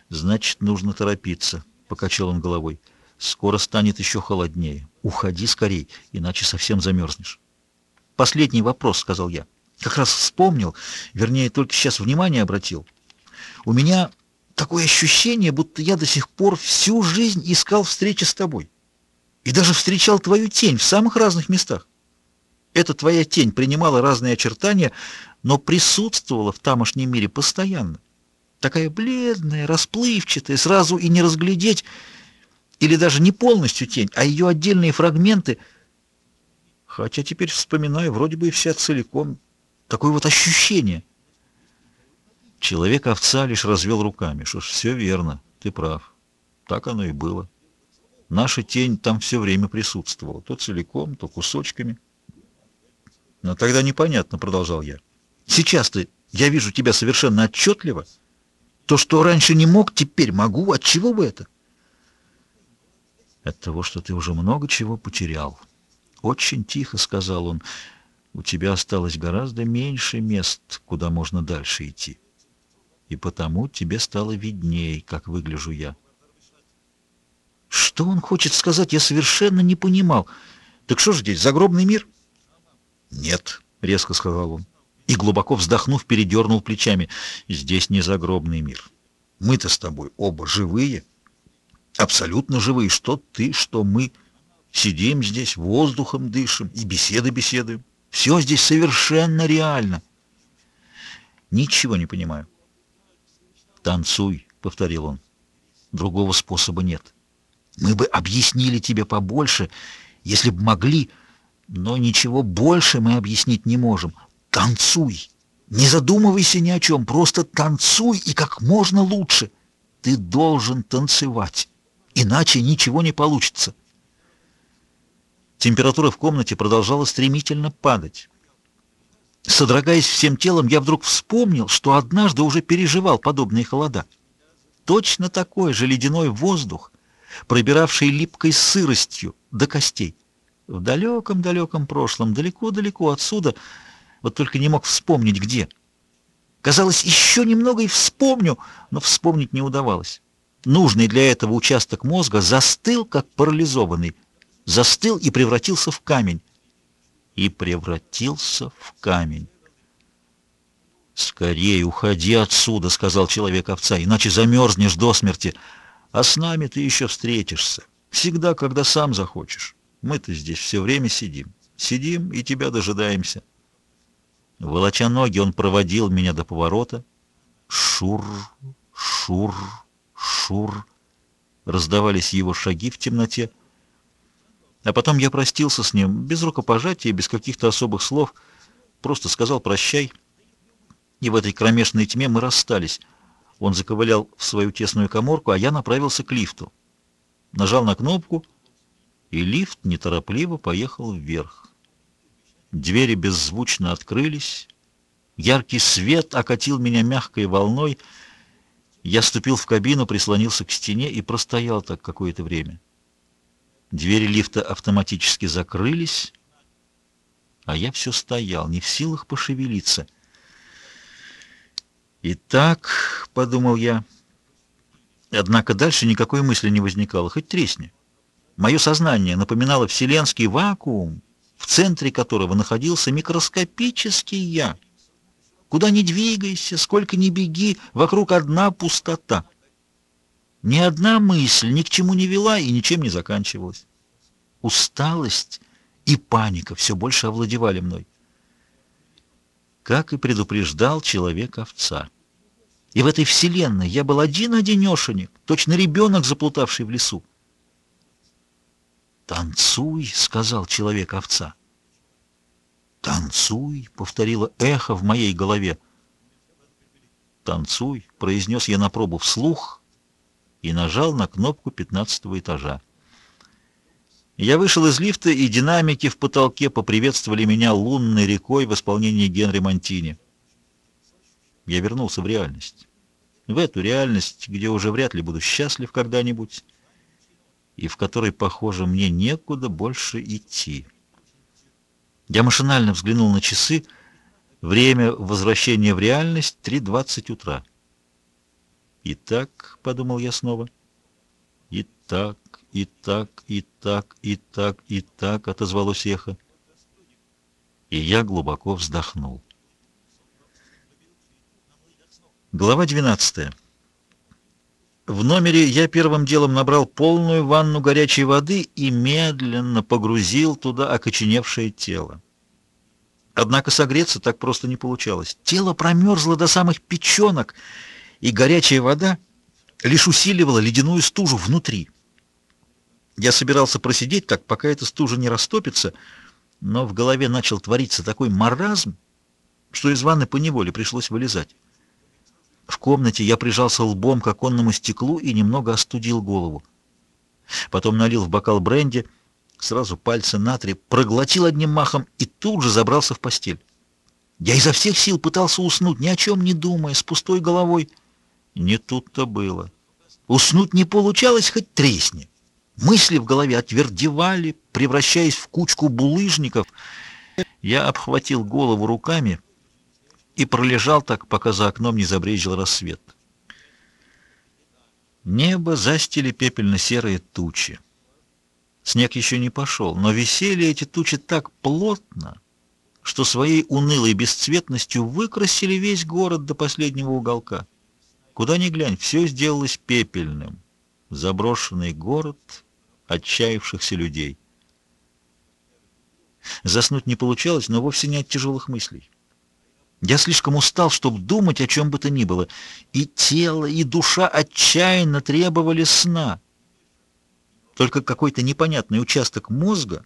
«Значит, нужно торопиться», — покачал он головой. «Скоро станет еще холоднее. Уходи скорей, иначе совсем замерзнешь». «Последний вопрос», — сказал я. «Как раз вспомнил, вернее, только сейчас внимание обратил. У меня такое ощущение, будто я до сих пор всю жизнь искал встречи с тобой. И даже встречал твою тень в самых разных местах. Эта твоя тень принимала разные очертания, но присутствовала в тамошнем мире постоянно. Такая бледная, расплывчатая, сразу и не разглядеть, или даже не полностью тень, а ее отдельные фрагменты. Хотя теперь вспоминаю, вроде бы и вся целиком. Такое вот ощущение. Человек-овца лишь развел руками. Что ж, все верно, ты прав. Так оно и было. Наша тень там все время присутствовала, то целиком, то кусочками. Но тогда непонятно, продолжал я. Сейчас-то я вижу тебя совершенно отчетливо. То, что раньше не мог, теперь могу. От чего бы это? От того, что ты уже много чего потерял. Очень тихо сказал он. У тебя осталось гораздо меньше мест, куда можно дальше идти. И потому тебе стало видней, как выгляжу я. Что он хочет сказать, я совершенно не понимал. Так что же здесь, загробный мир? — «Нет», — резко сказал он. И, глубоко вздохнув, передернул плечами. «Здесь не загробный мир. Мы-то с тобой оба живые, абсолютно живые. Что ты, что мы. Сидим здесь, воздухом дышим и беседы беседуем. Все здесь совершенно реально». «Ничего не понимаю». «Танцуй», — повторил он. «Другого способа нет. Мы бы объяснили тебе побольше, если бы могли...» Но ничего больше мы объяснить не можем. Танцуй! Не задумывайся ни о чем, просто танцуй и как можно лучше. Ты должен танцевать, иначе ничего не получится. Температура в комнате продолжала стремительно падать. Содрогаясь всем телом, я вдруг вспомнил, что однажды уже переживал подобные холода. Точно такой же ледяной воздух, пробиравший липкой сыростью до костей в далеком-далеком прошлом, далеко-далеко отсюда, вот только не мог вспомнить где. Казалось, еще немного и вспомню, но вспомнить не удавалось. Нужный для этого участок мозга застыл, как парализованный, застыл и превратился в камень. И превратился в камень. «Скорее уходи отсюда», — сказал человек-овца, — «иначе замерзнешь до смерти, а с нами ты еще встретишься, всегда, когда сам захочешь». Мы-то здесь все время сидим. Сидим и тебя дожидаемся. Волоча ноги, он проводил меня до поворота. Шур, шур, шур. Раздавались его шаги в темноте. А потом я простился с ним, без рукопожатия, без каких-то особых слов. Просто сказал «прощай». И в этой кромешной тьме мы расстались. Он заковылял в свою тесную коморку, а я направился к лифту. Нажал на кнопку — и лифт неторопливо поехал вверх. Двери беззвучно открылись, яркий свет окатил меня мягкой волной. Я ступил в кабину, прислонился к стене и простоял так какое-то время. Двери лифта автоматически закрылись, а я все стоял, не в силах пошевелиться. «Итак», — подумал я, — однако дальше никакой мысли не возникало, хоть тресни. Мое сознание напоминало вселенский вакуум, в центре которого находился микроскопический «я». Куда ни двигайся, сколько ни беги, вокруг одна пустота. Ни одна мысль ни к чему не вела и ничем не заканчивалась. Усталость и паника все больше овладевали мной. Как и предупреждал человек-овца. И в этой вселенной я был один-одинешенек, точно ребенок, заплутавший в лесу. «Танцуй!» — сказал человек-овца. «Танцуй!» — повторило эхо в моей голове. танцуй», — произнес я на пробу вслух и нажал на кнопку пятнадцатого этажа. Я вышел из лифта, и динамики в потолке поприветствовали меня лунной рекой в исполнении Генри Монтини. Я вернулся в реальность. В эту реальность, где уже вряд ли буду счастлив когда-нибудь, и в которой, похоже, мне некуда больше идти. Я машинально взглянул на часы. Время возвращения в реальность — 3.20 утра. «Итак», — подумал я снова, — «итак, итак, итак, итак, итак», — отозвалось эхо. И я глубоко вздохнул. Глава 12. В номере я первым делом набрал полную ванну горячей воды и медленно погрузил туда окоченевшее тело. Однако согреться так просто не получалось. Тело промерзло до самых печенок, и горячая вода лишь усиливала ледяную стужу внутри. Я собирался просидеть так, пока эта стужа не растопится, но в голове начал твориться такой маразм, что из ванны поневоле пришлось вылезать. В комнате я прижался лбом к оконному стеклу и немного остудил голову. Потом налил в бокал бренди, сразу пальцы натри, проглотил одним махом и тут же забрался в постель. Я изо всех сил пытался уснуть, ни о чем не думая, с пустой головой. Не тут-то было. Уснуть не получалось, хоть тресни. Мысли в голове отвердевали, превращаясь в кучку булыжников. Я обхватил голову руками — и пролежал так, пока за окном не забрежил рассвет. Небо застили пепельно-серые тучи. Снег еще не пошел, но висели эти тучи так плотно, что своей унылой бесцветностью выкрасили весь город до последнего уголка. Куда ни глянь, все сделалось пепельным. Заброшенный город отчаявшихся людей. Заснуть не получалось, но вовсе не от тяжелых мыслей. Я слишком устал, чтобы думать о чем бы то ни было. И тело, и душа отчаянно требовали сна. Только какой-то непонятный участок мозга,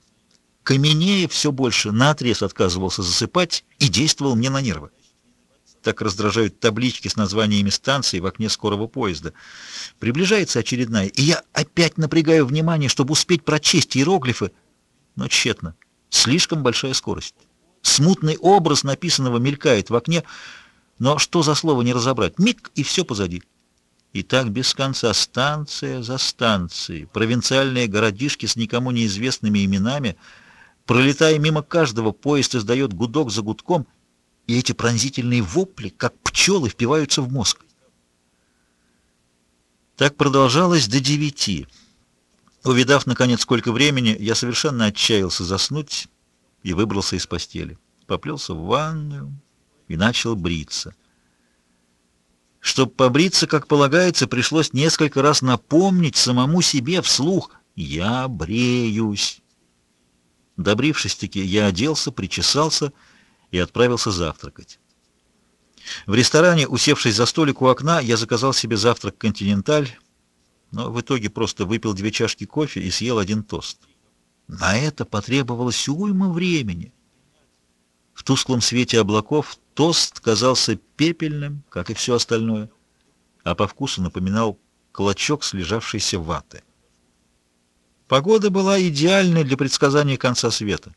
каменея все больше, наотрез отказывался засыпать и действовал мне на нервы. Так раздражают таблички с названиями станций в окне скорого поезда. Приближается очередная, и я опять напрягаю внимание, чтобы успеть прочесть иероглифы, но тщетно. Слишком большая скорость. Смутный образ написанного мелькает в окне, но что за слово не разобрать? Миг, и все позади. И так без конца, станция за станцией, провинциальные городишки с никому неизвестными именами, пролетая мимо каждого, поезд издает гудок за гудком, и эти пронзительные вопли, как пчелы, впиваются в мозг. Так продолжалось до девяти. Увидав, наконец, сколько времени, я совершенно отчаялся заснуть, и выбрался из постели. Поплелся в ванную и начал бриться. Чтобы побриться, как полагается, пришлось несколько раз напомнить самому себе вслух «Я бреюсь». Добрившись-таки, я оделся, причесался и отправился завтракать. В ресторане, усевшись за столик у окна, я заказал себе завтрак «Континенталь», но в итоге просто выпил две чашки кофе и съел один тост. На это потребовалось уйма времени. В тусклом свете облаков тост казался пепельным, как и все остальное, а по вкусу напоминал клочок слежавшейся ваты. Погода была идеальной для предсказания конца света.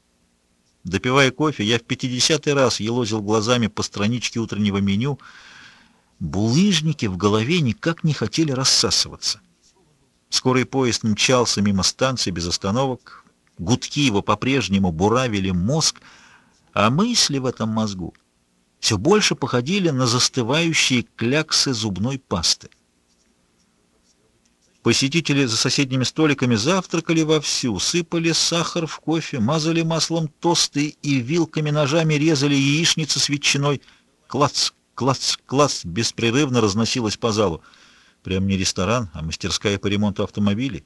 Допивая кофе, я в пятидесятый раз елозил глазами по страничке утреннего меню. Булыжники в голове никак не хотели рассасываться. Скорый поезд мчался мимо станции без остановок, Гудки его по-прежнему буравили мозг, а мысли в этом мозгу все больше походили на застывающие кляксы зубной пасты. Посетители за соседними столиками завтракали вовсю, сыпали сахар в кофе, мазали маслом тосты и вилками-ножами резали яичницы с ветчиной. Клац, клац, клац беспрерывно разносилось по залу. Прям не ресторан, а мастерская по ремонту автомобилей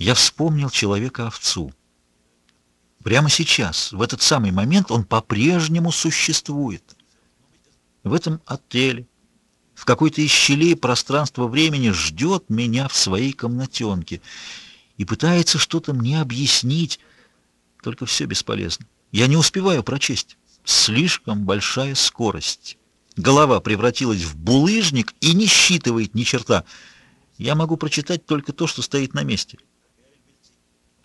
я вспомнил человека-овцу. Прямо сейчас, в этот самый момент, он по-прежнему существует. В этом отеле, в какой-то из щелей пространства времени ждет меня в своей комнатенке и пытается что-то мне объяснить, только все бесполезно. Я не успеваю прочесть. Слишком большая скорость. Голова превратилась в булыжник и не считывает ни черта. Я могу прочитать только то, что стоит на месте.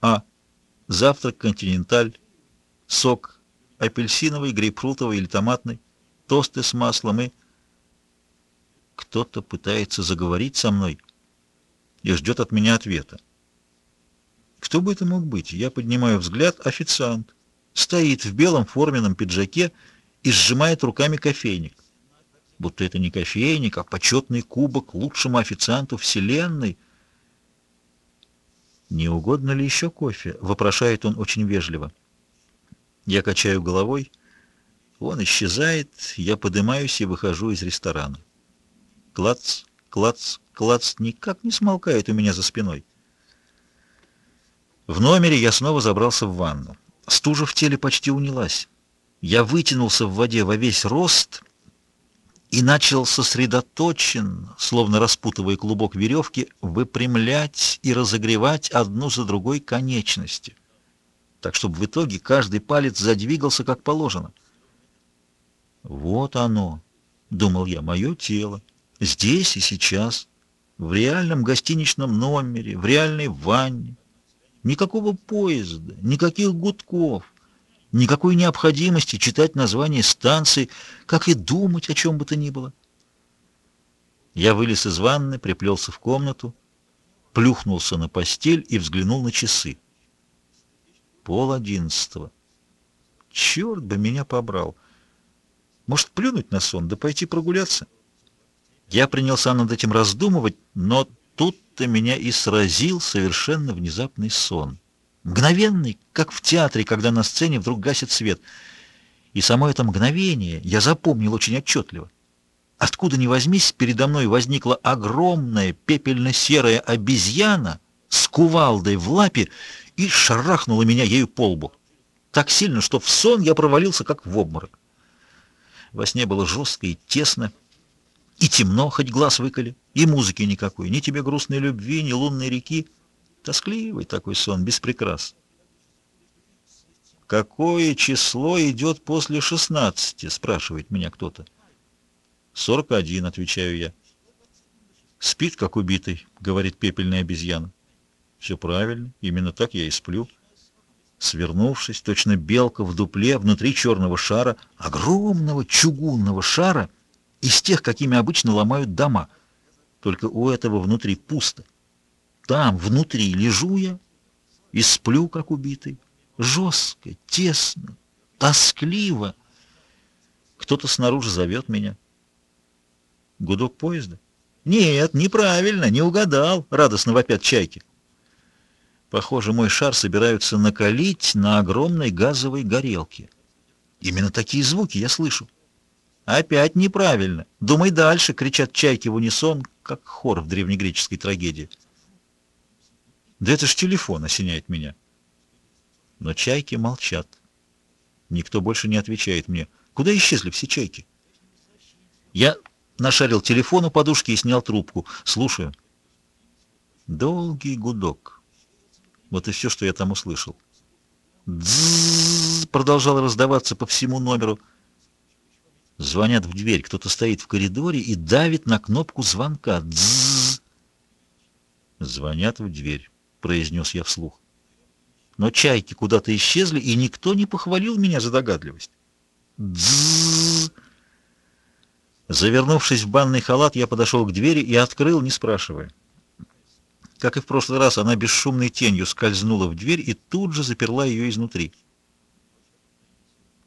А. Завтрак «Континенталь», сок апельсиновый, грейпфрутовый или томатный, тосты с маслом и... Кто-то пытается заговорить со мной и ждет от меня ответа. Кто бы это мог быть? Я поднимаю взгляд. Официант. Стоит в белом форменном пиджаке и сжимает руками кофейник. Будто это не кофейник, а почетный кубок лучшему официанту Вселенной. «Не угодно ли еще кофе?» — вопрошает он очень вежливо. Я качаю головой. Он исчезает, я поднимаюсь и выхожу из ресторана. Клац, клац, клац никак не смолкает у меня за спиной. В номере я снова забрался в ванну. Стужа в теле почти унялась. Я вытянулся в воде во весь рост и начал сосредоточен, словно распутывая клубок веревки, выпрямлять и разогревать одну за другой конечности, так чтобы в итоге каждый палец задвигался как положено. «Вот оно», — думал я, — «мое тело, здесь и сейчас, в реальном гостиничном номере, в реальной ванне, Никакого поезда, никаких гудков, никакой необходимости читать название станции, как и думать о чем бы то ни было. Я вылез из ванны, приплелся в комнату, плюхнулся на постель и взглянул на часы. Пол одиннадцатого. Черт бы меня побрал. Может, плюнуть на сон, да пойти прогуляться? Я принялся над этим раздумывать, но Тут-то меня и сразил совершенно внезапный сон. Мгновенный, как в театре, когда на сцене вдруг гасит свет. И само это мгновение я запомнил очень отчетливо. Откуда ни возьмись, передо мной возникла огромная пепельно-серая обезьяна с кувалдой в лапе и шарахнула меня ею по лбу. Так сильно, что в сон я провалился, как в обморок. Во сне было жестко и тесно, и темно, хоть глаз выколи, и музыки никакой, ни тебе грустной любви, ни лунной реки. Тоскливый такой сон, без. «Какое число идет после шестнадцати?» — спрашивает меня кто-то. «Сорок один», — отвечаю я. «Спит, как убитый», — говорит пепельная обезьяна. «Все правильно, именно так я и сплю». Свернувшись, точно белка в дупле, внутри черного шара, огромного чугунного шара — из тех, какими обычно ломают дома. Только у этого внутри пусто. Там, внутри, лежу я и сплю, как убитый. Жестко, тесно, тоскливо. Кто-то снаружи зовет меня. Гудок поезда? Нет, неправильно, не угадал, радостно вопят чайки. Похоже, мой шар собираются накалить на огромной газовой горелке. Именно такие звуки я слышу. «Опять неправильно. Думай дальше!» — кричат чайки в унисон, как хор в древнегреческой трагедии. «Да это ж телефон!» — осеняет меня. Но чайки молчат. Никто больше не отвечает мне. Куда исчезли все чайки? Я нашарил телефон у подушки и снял трубку. Слушаю. Долгий гудок. Вот и все, что я там услышал. «Дзззз!» — продолжало раздаваться по всему номеру. Звонят в дверь, кто-то стоит в коридоре и давит на кнопку звонка. Дзззз. Звонят в дверь, произнес я вслух. Но чайки куда-то исчезли, и никто не похвалил меня за догадливость. Дзззз. Завернувшись в банный халат, я подошел к двери и открыл, не спрашивая. Как и в прошлый раз, она бесшумной тенью скользнула в дверь и тут же заперла ее изнутри.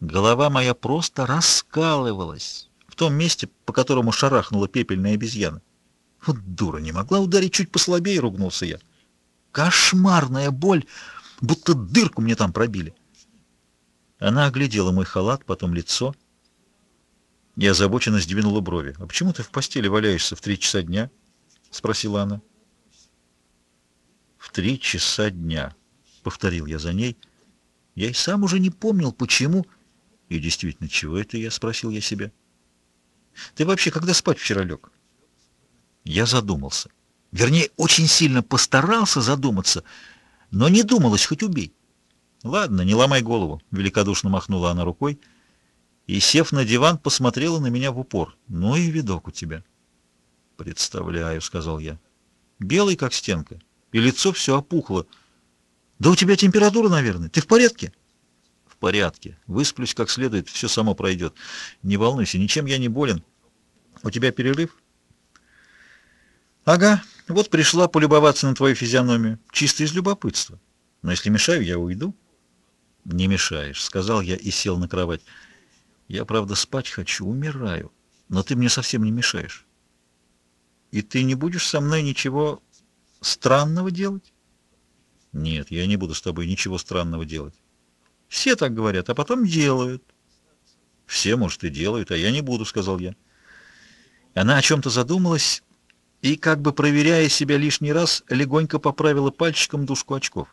Голова моя просто раскалывалась в том месте, по которому шарахнула пепельная обезьяна. Вот дура, не могла ударить чуть послабее, ругнулся я. Кошмарная боль, будто дырку мне там пробили. Она оглядела мой халат, потом лицо. Я озабоченно сдвинула брови. «А почему ты в постели валяешься в три часа дня?» — спросила она. «В три часа дня», — повторил я за ней. Я и сам уже не помнил, почему... И действительно, чего это я, спросил я себя. Ты вообще когда спать вчера лег? Я задумался. Вернее, очень сильно постарался задуматься, но не думалось, хоть убей. Ладно, не ломай голову, великодушно махнула она рукой. и, сев на диван, посмотрела на меня в упор. «Ну и видок у тебя». «Представляю», — сказал я. «Белый, как стенка, и лицо все опухло. Да у тебя температура, наверное. Ты в порядке?» «В порядке. Высплюсь как следует, все само пройдет. Не волнуйся, ничем я не болен. У тебя перерыв?» «Ага, вот пришла полюбоваться на твою физиономию. Чисто из любопытства. Но если мешаю, я уйду». «Не мешаешь», — сказал я и сел на кровать. «Я, правда, спать хочу, умираю, но ты мне совсем не мешаешь». И ты не будешь со мной ничего странного делать? Нет, я не буду с тобой ничего странного делать. Все так говорят, а потом делают. Все, может, и делают, а я не буду, сказал я. Она о чем-то задумалась и, как бы проверяя себя лишний раз, легонько поправила пальчиком дужку очков.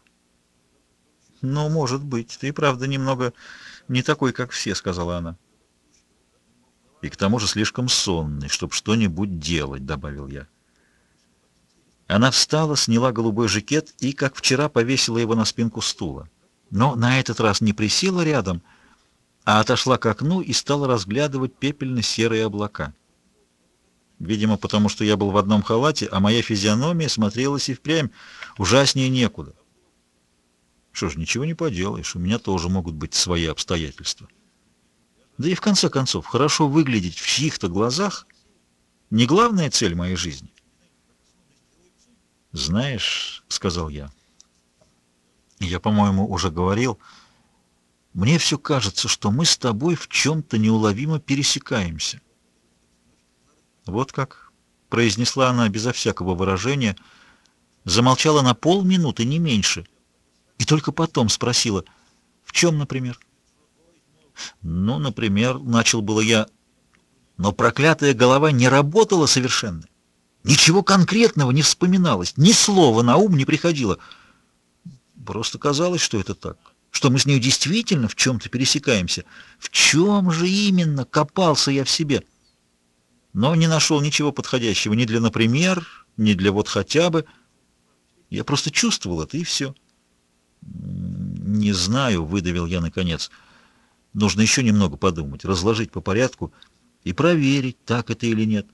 «Ну, может быть, ты, правда, немного не такой, как все», — сказала она и к тому же слишком сонный, чтобы что-нибудь делать», — добавил я. Она встала, сняла голубой жакет и, как вчера, повесила его на спинку стула. Но на этот раз не присела рядом, а отошла к окну и стала разглядывать пепельно-серые облака. Видимо, потому что я был в одном халате, а моя физиономия смотрелась и впрямь ужаснее некуда. Что ж, ничего не поделаешь, у меня тоже могут быть свои обстоятельства. Да и в конце концов, хорошо выглядеть в чьих-то глазах — не главная цель моей жизни. «Знаешь, — сказал я, — я, по-моему, уже говорил, мне все кажется, что мы с тобой в чем-то неуловимо пересекаемся». «Вот как?» — произнесла она безо всякого выражения, замолчала на полминуты, не меньше, и только потом спросила, «В чем, например?» Ну, например, начал было я, но проклятая голова не работала совершенно. Ничего конкретного не вспоминалось, ни слова на ум не приходило. Просто казалось, что это так, что мы с ней действительно в чем-то пересекаемся. В чем же именно копался я в себе? Но не нашел ничего подходящего ни для «например», ни для «вот хотя бы». Я просто чувствовал это, и все. «Не знаю», — выдавил я наконец, — Нужно еще немного подумать, разложить по порядку и проверить, так это или нет.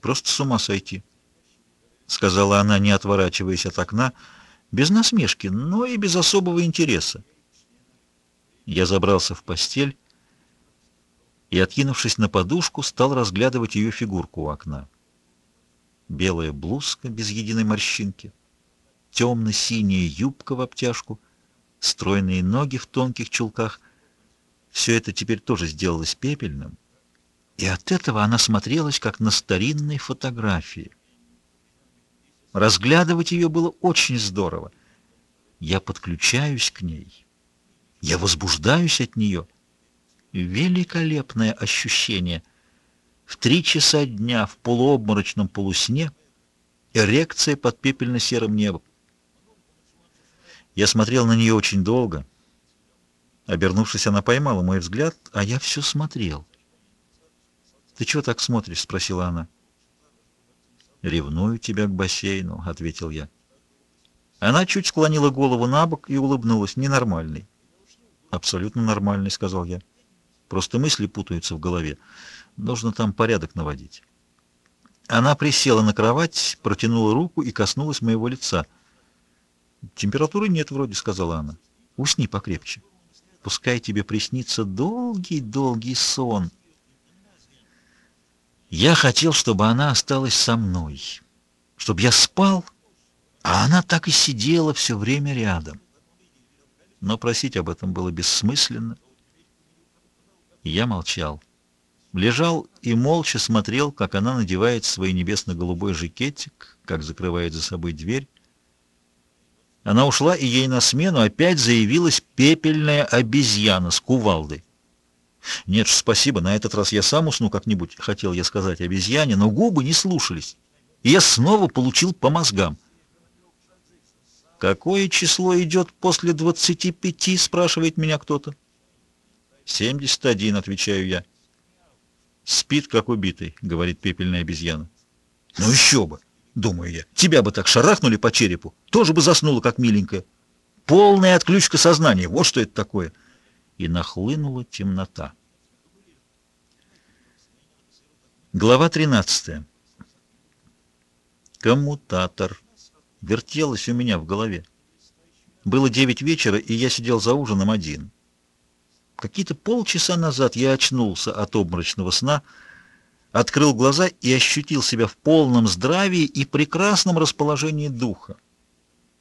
Просто с ума сойти, — сказала она, не отворачиваясь от окна, без насмешки, но и без особого интереса. Я забрался в постель и, откинувшись на подушку, стал разглядывать ее фигурку у окна. Белая блузка без единой морщинки, темно-синяя юбка в обтяжку — стройные ноги в тонких чулках. Все это теперь тоже сделалось пепельным, и от этого она смотрелась, как на старинной фотографии. Разглядывать ее было очень здорово. Я подключаюсь к ней, я возбуждаюсь от нее. Великолепное ощущение. В три часа дня в полуобморочном полусне эрекция под пепельно-серым небом. Я смотрел на нее очень долго. Обернувшись, она поймала мой взгляд, а я все смотрел. «Ты чего так смотришь?» — спросила она. «Ревную тебя к бассейну», — ответил я. Она чуть склонила голову на бок и улыбнулась. «Ненормальный». «Абсолютно нормальный», — сказал я. «Просто мысли путаются в голове. Нужно там порядок наводить». Она присела на кровать, протянула руку и коснулась моего лица — «Температуры нет вроде», — сказала она. «Усни покрепче. Пускай тебе приснится долгий-долгий сон». Я хотел, чтобы она осталась со мной, чтобы я спал, а она так и сидела все время рядом. Но просить об этом было бессмысленно. Я молчал. Лежал и молча смотрел, как она надевает свой небесно-голубой жакетик, как закрывает за собой дверь. Она ушла, и ей на смену опять заявилась пепельная обезьяна с кувалдой. «Нет, спасибо, на этот раз я сам усну как-нибудь», — хотел я сказать обезьяне, но губы не слушались, и я снова получил по мозгам. «Какое число идет после двадцати пяти?» — спрашивает меня кто-то. «Семьдесят один», — отвечаю я. «Спит, как убитый», — говорит пепельная обезьяна. «Ну еще бы! думаю я. Тебя бы так шарахнули по черепу, тоже бы заснула, как миленькая. Полная отключка сознания, вот что это такое. и нахлынула темнота. Глава 13. Коммутатор. Вертелось у меня в голове. Было девять вечера, и я сидел за ужином один. Какие-то полчаса назад я очнулся от обморочного сна, открыл глаза и ощутил себя в полном здравии и прекрасном расположении духа.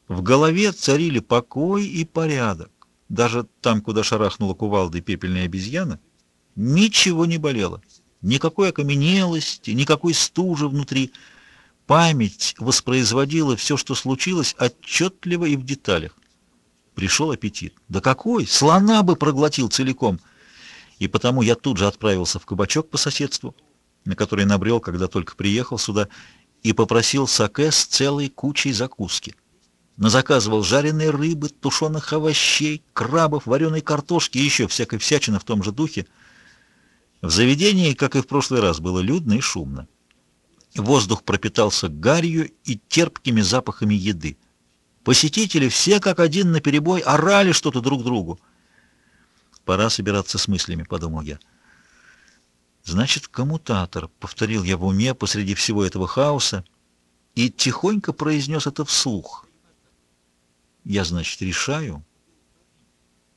В голове царили покой и порядок. Даже там, куда шарахнула кувалдой пепельная обезьяна, ничего не болело никакой окаменелости, никакой стужи внутри. Память воспроизводила все, что случилось, отчетливо и в деталях. Пришел аппетит. Да какой! Слона бы проглотил целиком. И потому я тут же отправился в кабачок по соседству, на который набрел, когда только приехал сюда, и попросил саке с целой кучей закуски. Назаказывал жареной рыбы, тушеных овощей, крабов, вареной картошки и еще всякой всячины в том же духе — в заведении, как и в прошлый раз, было людно и шумно. Воздух пропитался гарью и терпкими запахами еды. Посетители все как один наперебой орали что-то друг другу. «Пора собираться с мыслями», — подумал я. «Значит, коммутатор», — повторил я в уме посреди всего этого хаоса и тихонько произнес это вслух. «Я, значит, решаю,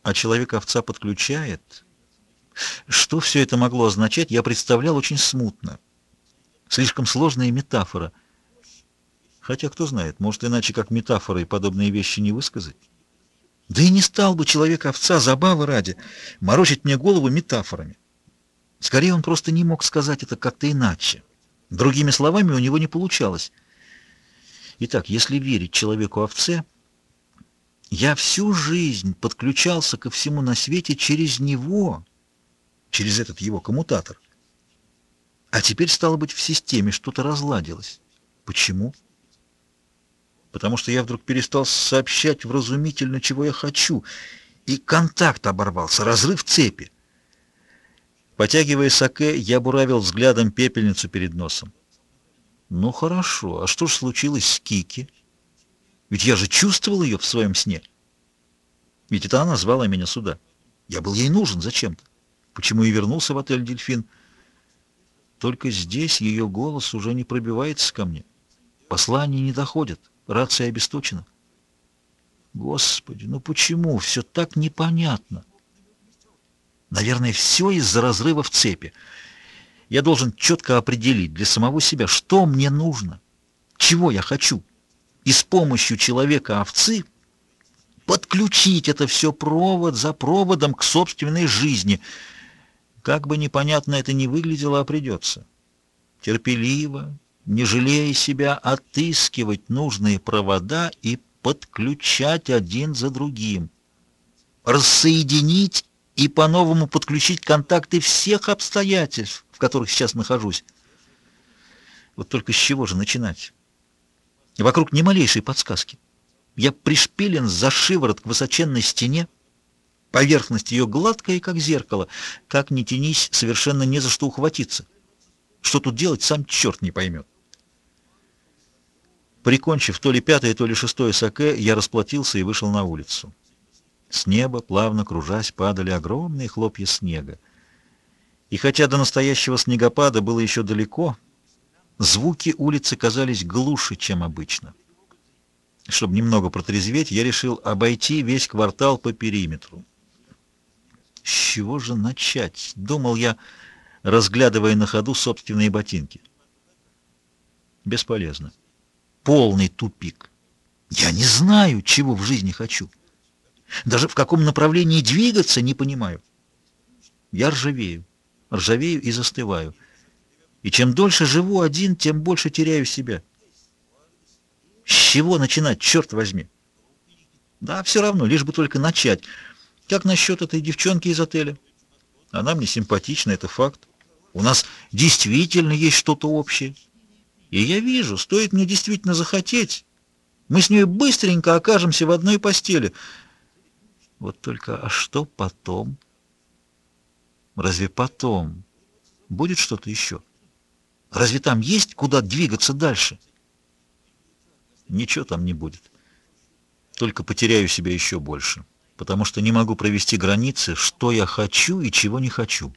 а человек-овца подключает». Что все это могло означать, я представлял очень смутно. Слишком сложная метафора. Хотя, кто знает, может, иначе как метафорой подобные вещи не высказать. Да и не стал бы человек-овца забавы ради морочить мне голову метафорами. Скорее, он просто не мог сказать это как-то иначе. Другими словами, у него не получалось. Итак, если верить человеку-овце, я всю жизнь подключался ко всему на свете через него, через этот его коммутатор. А теперь, стало быть, в системе что-то разладилось. Почему? Потому что я вдруг перестал сообщать вразумительно, чего я хочу, и контакт оборвался, разрыв цепи. Потягивая саке, я буравил взглядом пепельницу перед носом. Ну хорошо, а что же случилось с Кики? Ведь я же чувствовал ее в своем сне. Ведь это она звала меня сюда. Я был ей нужен зачем-то почему и вернулся в отель «Дельфин». Только здесь ее голос уже не пробивается ко мне. Послания не доходят, рация обесточена. Господи, ну почему все так непонятно? Наверное, все из-за разрыва в цепи. Я должен четко определить для самого себя, что мне нужно, чего я хочу, и с помощью человека-овцы подключить это все провод за проводом к собственной жизни — как бы непонятно это ни выглядело, а придется. Терпеливо, не жалея себя, отыскивать нужные провода и подключать один за другим. Рассоединить и по-новому подключить контакты всех обстоятельств, в которых сейчас нахожусь. Вот только с чего же начинать? Вокруг ни малейшей подсказки. Я пришпилен за шиворот к высоченной стене, Поверхность ее гладкая, как зеркало. Как ни тянись, совершенно не за что ухватиться. Что тут делать, сам черт не поймет. Прикончив то ли пятое, то ли шестое саке, я расплатился и вышел на улицу. С неба, плавно кружась, падали огромные хлопья снега. И хотя до настоящего снегопада было еще далеко, звуки улицы казались глуше, чем обычно. Чтобы немного протрезветь, я решил обойти весь квартал по периметру. С чего же начать? Думал я, разглядывая на ходу собственные ботинки. Бесполезно. Полный тупик. Я не знаю, чего в жизни хочу. Даже в каком направлении двигаться не понимаю. Я ржавею, ржавею и застываю. И чем дольше живу один, тем больше теряю себя. С чего начинать, черт возьми? Да, все равно, лишь бы только начать. Как насчет этой девчонки из отеля? Она мне симпатична, это факт. У нас действительно есть что-то общее. И я вижу, стоит мне действительно захотеть, мы с ней быстренько окажемся в одной постели. Вот только, а что потом? Разве потом будет что-то еще? Разве там есть куда двигаться дальше? Ничего там не будет. Только потеряю себя еще больше. потому что не могу провести границы, что я хочу и чего не хочу.